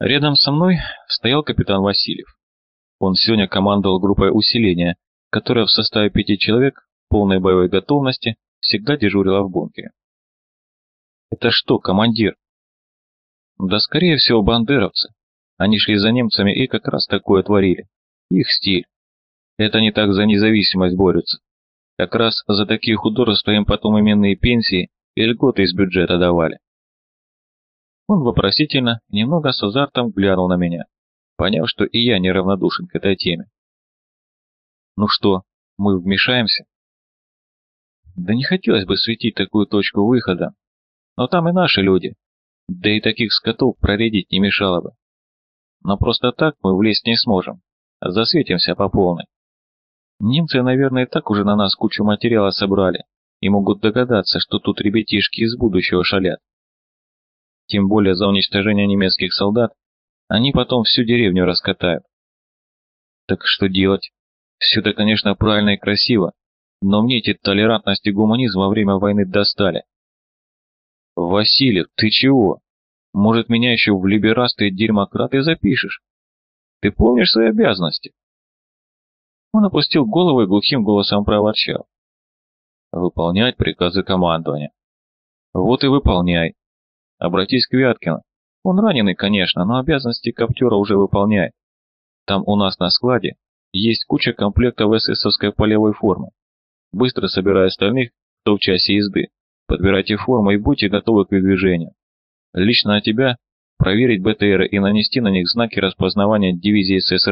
Рядом со мной стоял капитан Васильев. Он сегодня командовал группой усиления, которая в составе пяти человек полной боевой готовности всегда дежурила в бункере. «Это что, командир?» «Да скорее всего бандеровцы. Они шли за немцами и как раз такое творили. Их стиль. Это не так за независимость борются. Как раз за такие художества им потом именные пенсии и льготы из бюджета давали. Он вопросительно, немного с азартом глянул на меня, поняв, что и я неравнодушен к этой теме. «Ну что, мы вмешаемся?» Да не хотелось бы светить такую точку выхода, но там и наши люди, да и таких скотов проредить не мешало бы. Но просто так мы влезть не сможем, засветимся по полной. Немцы, наверное, так уже на нас кучу материала собрали и могут догадаться, что тут ребятишки из будущего шалят. Тем более за уничтожение немецких солдат они потом всю деревню раскатают. Так что делать? Все это, конечно, правильно и красиво, но мне эти толерантность и гуманизм во время войны достали. Васильев, ты чего? Может, меня еще в либерасты и демократы запишешь? Ты помнишь свои обязанности? Он опустил голову и глухим голосом проворчал. Выполнять приказы командования. Вот и выполняй. Обратись к Вяткину. Он раненый, конечно, но обязанности коптера уже выполняет. Там у нас на складе есть куча комплектов эсэсовской полевой формы. Быстро собирай остальных, кто в часе езды. Подбирайте форму и будьте готовы к движению. Лично на тебя проверить БТР и нанести на них знаки распознавания дивизии СС.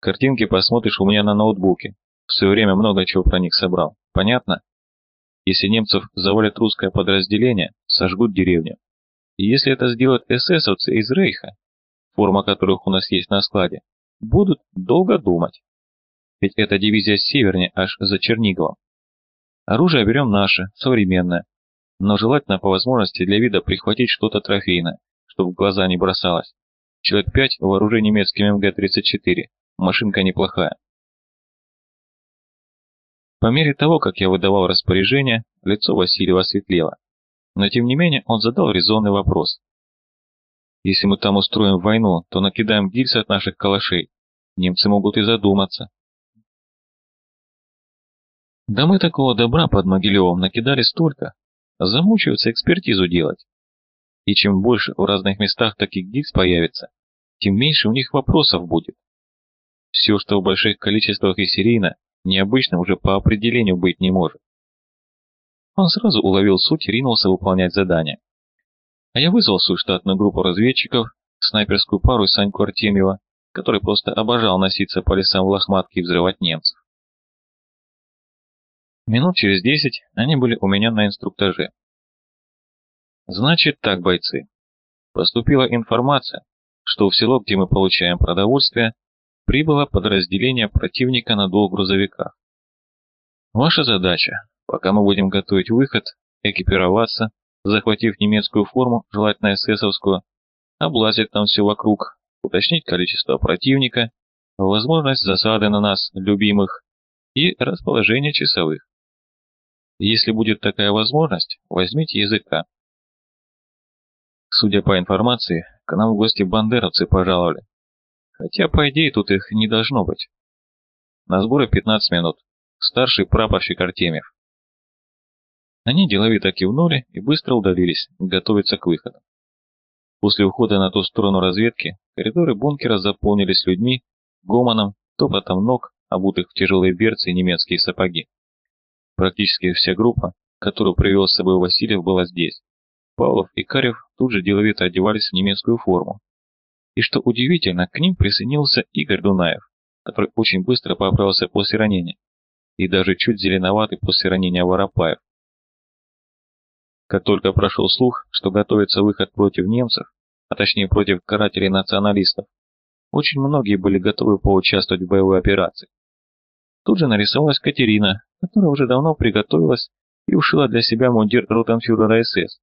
Картинки посмотришь у меня на ноутбуке. В свое время много чего про них собрал. Понятно? Если немцев завалят русское подразделение, сожгут деревню. И если это сделают эсэсовцы из Рейха, форма которых у нас есть на складе, будут долго думать. Ведь эта дивизия севернее, аж за Черниговом. Оружие берем наше, современное, но желательно по возможности для вида прихватить что-то трофейное, чтобы в глаза не бросалось. Человек 5 вооружен немецким МГ-34, машинка неплохая. По мере того, как я выдавал распоряжение, лицо Васильева осветлело. Но тем не менее он задал резонный вопрос. Если мы там устроим войну, то накидаем гильз от наших калашей. Немцы могут и задуматься. Да мы такого добра под Могилевым накидали столько. Замучаются экспертизу делать. И чем больше в разных местах таких гильз появится, тем меньше у них вопросов будет. Все, что в больших количествах и серийно, необычным уже по определению быть не может. Он сразу уловил суть и ринулся выполнять задание. А я вызвал свою штатную группу разведчиков, снайперскую пару и Саньку Артемьева, который просто обожал носиться по лесам в лохматке и взрывать немцев. Минут через десять они были у меня на инструктаже. Значит так, бойцы. Поступила информация, что в село, где мы получаем продовольствие, прибыло подразделение противника на двух грузовиках. Ваша задача, пока мы будем готовить выход, экипироваться, захватив немецкую форму, желательно эсэсовскую, облазить там все вокруг, уточнить количество противника, возможность засады на нас, любимых, и расположение часовых. Если будет такая возможность, возьмите языка. Судя по информации, к нам в гости бандеровцы пожаловали. Хотя, по идее, тут их не должно быть. На сборы 15 минут. Старший прапорщик Артемьев. Они деловито кивнули и быстро удалились, готовиться к выходу. После ухода на ту сторону разведки, коридоры бункера заполнились людьми, гомоном, топотом ног, обутых в тяжелые берцы и немецкие сапоги. Практически вся группа, которую привел с собой Васильев, была здесь. Павлов и Карев тут же деловито одевались в немецкую форму, и что удивительно, к ним присоединился Игорь Дунаев, который очень быстро поправился после ранения, и даже чуть зеленоватый после ранения Воропаев. Как только прошел слух, что готовится выход против немцев, а точнее против карателей-националистов, очень многие были готовы поучаствовать в боевой операции. Тут же нарисовалась Катерина, которая уже давно приготовилась и ушила для себя мундир ротенфюрера СС,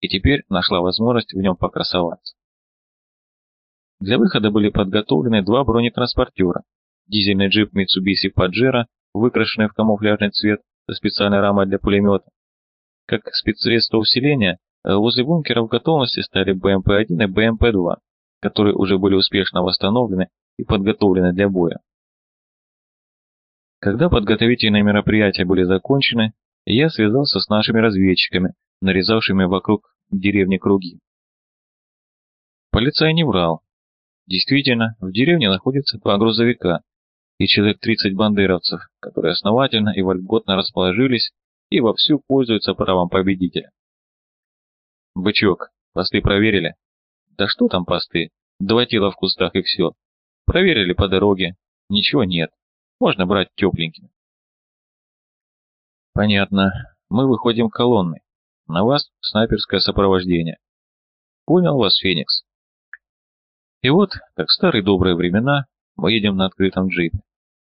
и теперь нашла возможность в нем покрасоваться. Для выхода были подготовлены два бронетранспортера, дизельный джип Mitsubishi Pajero, выкрашенный в камуфляжный цвет со специальной рамой для пулемета. Как спецсредство усиления, а возле бункера в готовности стали БМП-1 и БМП-2, которые уже были успешно восстановлены и подготовлены для боя. Когда подготовительные мероприятия были закончены, я связался с нашими разведчиками, нарезавшими вокруг деревни круги. Полицай не врал. Действительно, в деревне находятся два грузовика и человек 30 бандеровцев, которые основательно и вольготно расположились и вовсю пользуются правом победителя. Бычок, посты проверили? Да что там посты? Два тела в кустах и все. Проверили по дороге. Ничего нет. Можно брать тепленькими. Понятно. Мы выходим колонной. На вас снайперское сопровождение. Понял вас, Феникс. И вот, как в старые добрые времена, мы едем на открытом джипе.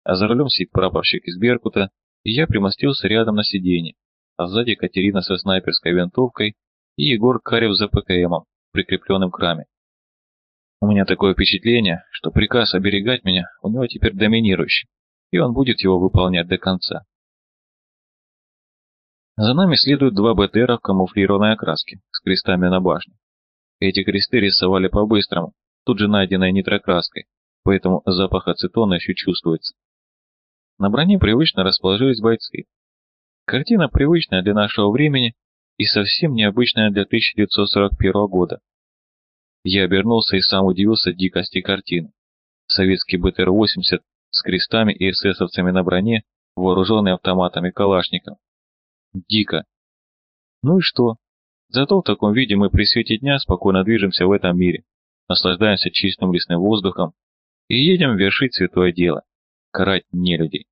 А за рулем сидит прапорщик из Беркута, и я примостился рядом на сиденье, а сзади Катерина со снайперской винтовкой и Егор Карев за ПКМом, прикрепленным к раме. У меня такое впечатление, что приказ оберегать меня у него теперь доминирующий, и он будет его выполнять до конца. За нами следуют два БТРа в камуфлированной окраске с крестами на башне. Эти кресты рисовали по-быстрому, тут же найденной нитрокраской, поэтому запах ацетона еще чувствуется. На броне привычно расположились бойцы. Картина привычная для нашего времени и совсем необычная для 1941 года. Я обернулся и сам удивился дикости картины. Советский БТР-80 с крестами и эсэсовцами на броне, вооруженный автоматами Калашников. Дико. Ну и что? Зато в таком виде мы при свете дня спокойно движемся в этом мире, наслаждаемся чистым лесным воздухом и едем вершить святое дело – карать нелюдей.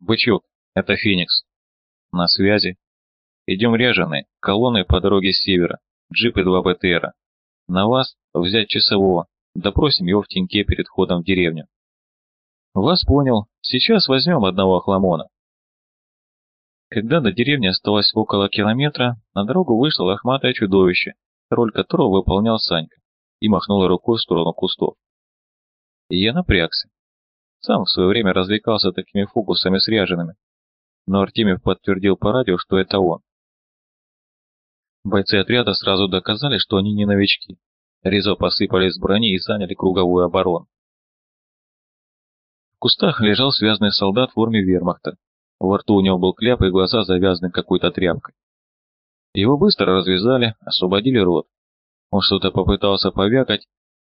Бычок, это Феникс. На связи. Идем ряженые, колонной по дороге с севера, джипы два БТРа. На вас взять часового, допросим его в теньке перед входом в деревню. Вас понял, сейчас возьмем одного охламона. Когда до деревни осталось около километра, на дорогу вышло лохматое чудовище, роль которого выполнял Санька, и махнула рукой в сторону кустов. Я напрягся. Сам в свое время развлекался такими фокусами с ряжеными, но Артемьев подтвердил по радио, что это он. Бойцы отряда сразу доказали, что они не новички. Резо посыпались с брони и заняли круговую оборону. В кустах лежал связанный солдат в форме вермахта, во рту у него был кляп и глаза завязаны какой-то тряпкой. Его быстро развязали, освободили рот. Он что-то попытался повякать,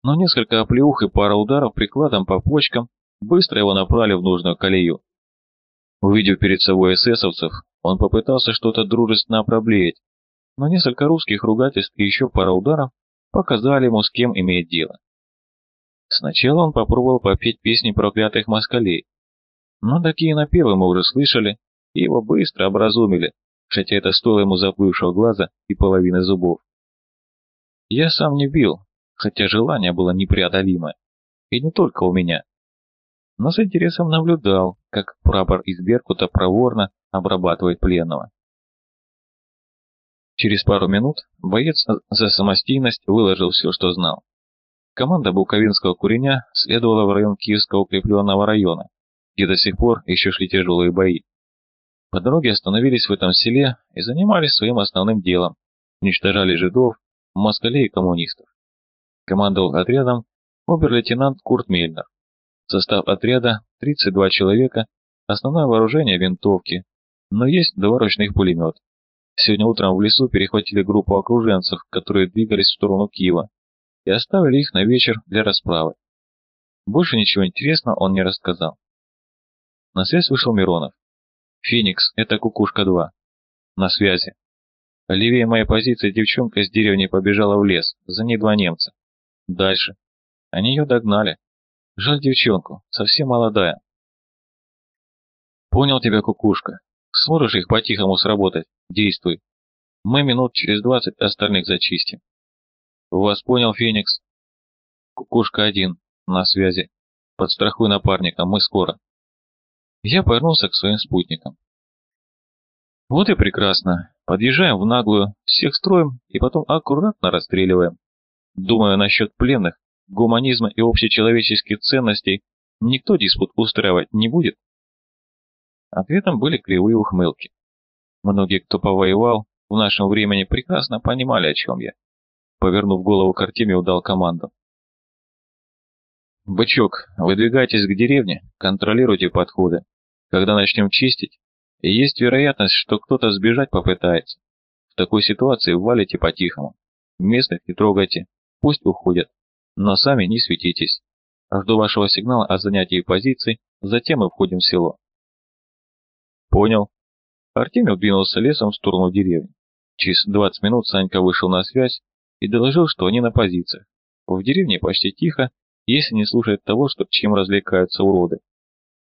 но несколько оплеух и пара ударов прикладом по почкам быстро его направили в нужную колею. Увидев перед собой эсэсовцев, он попытался что-то дружественно проблеять, но несколько русских ругательств и еще пара ударов показали ему, с кем имеет дело. Сначала он попробовал попеть песни проклятых москалей, но такие напевы мы уже слышали, и его быстро образумили, хотя это стоило ему заплывшего глаза и половины зубов. Я сам не бил, хотя желание было непреодолимое, и не только у меня. Но с интересом наблюдал, как прапор из Беркута проворно обрабатывает пленного. Через пару минут боец за самостийность выложил все, что знал. Команда Буковинского куреня следовала в район Киевского укрепленного района, где до сих пор еще шли тяжелые бои. По дороге остановились в этом селе и занимались своим основным делом – уничтожали жидов, москалей и коммунистов. Командовал отрядом обер-лейтенант Курт Мельнер. Состав отряда – 32 человека, основное вооружение – винтовки, но есть два ручных пулемета. Сегодня утром в лесу перехватили группу окруженцев, которые двигались в сторону Киева, и оставили их на вечер для расправы. Больше ничего интересного он не рассказал. На связь вышел Миронов. «Феникс, это Кукушка-2. На связи. Левее моей позиции девчонка из деревни побежала в лес, за ней два немца. Дальше. Они ее догнали. Жаль девчонку, совсем молодая. Понял тебя, Кукушка. Сможешь их по-тихому сработать? Действуй. Мы минут через двадцать остальных зачистим. Вас понял, Феникс? Кукушка один. На связи. Подстрахуй напарника, мы скоро. Я повернулся к своим спутникам. Вот и прекрасно. Подъезжаем в наглую, всех строим и потом аккуратно расстреливаем. Думаю, насчет пленных, гуманизма и общечеловеческих ценностей никто диспут устраивать не будет. Ответом были кривые ухмылки. Многие, кто повоевал, в нашем времени прекрасно понимали, о чем я. Повернув голову к Артемию, дал команду. «Бычок, выдвигайтесь к деревне, контролируйте подходы. Когда начнем чистить, есть вероятность, что кто-то сбежать попытается. В такой ситуации валите по-тихому. Местных не трогайте, пусть уходят, но сами не светитесь. Жду вашего сигнала о занятии позиций, затем мы входим в село». «Понял». Артемий двинулся лесом в сторону деревни. Через 20 минут Санька вышел на связь и доложил, что они на позициях. В деревне почти тихо, если не слушать того, что чем развлекаются уроды.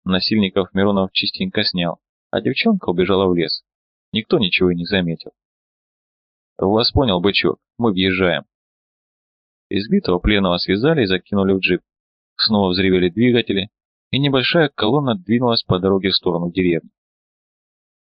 Насильников Миронов частенько снял, а девчонка убежала в лес. Никто ничего не заметил. «Вас понял, бычок, мы въезжаем». Избитого пленного связали и закинули в джип. Снова взревели двигатели, и небольшая колонна двинулась по дороге в сторону деревни.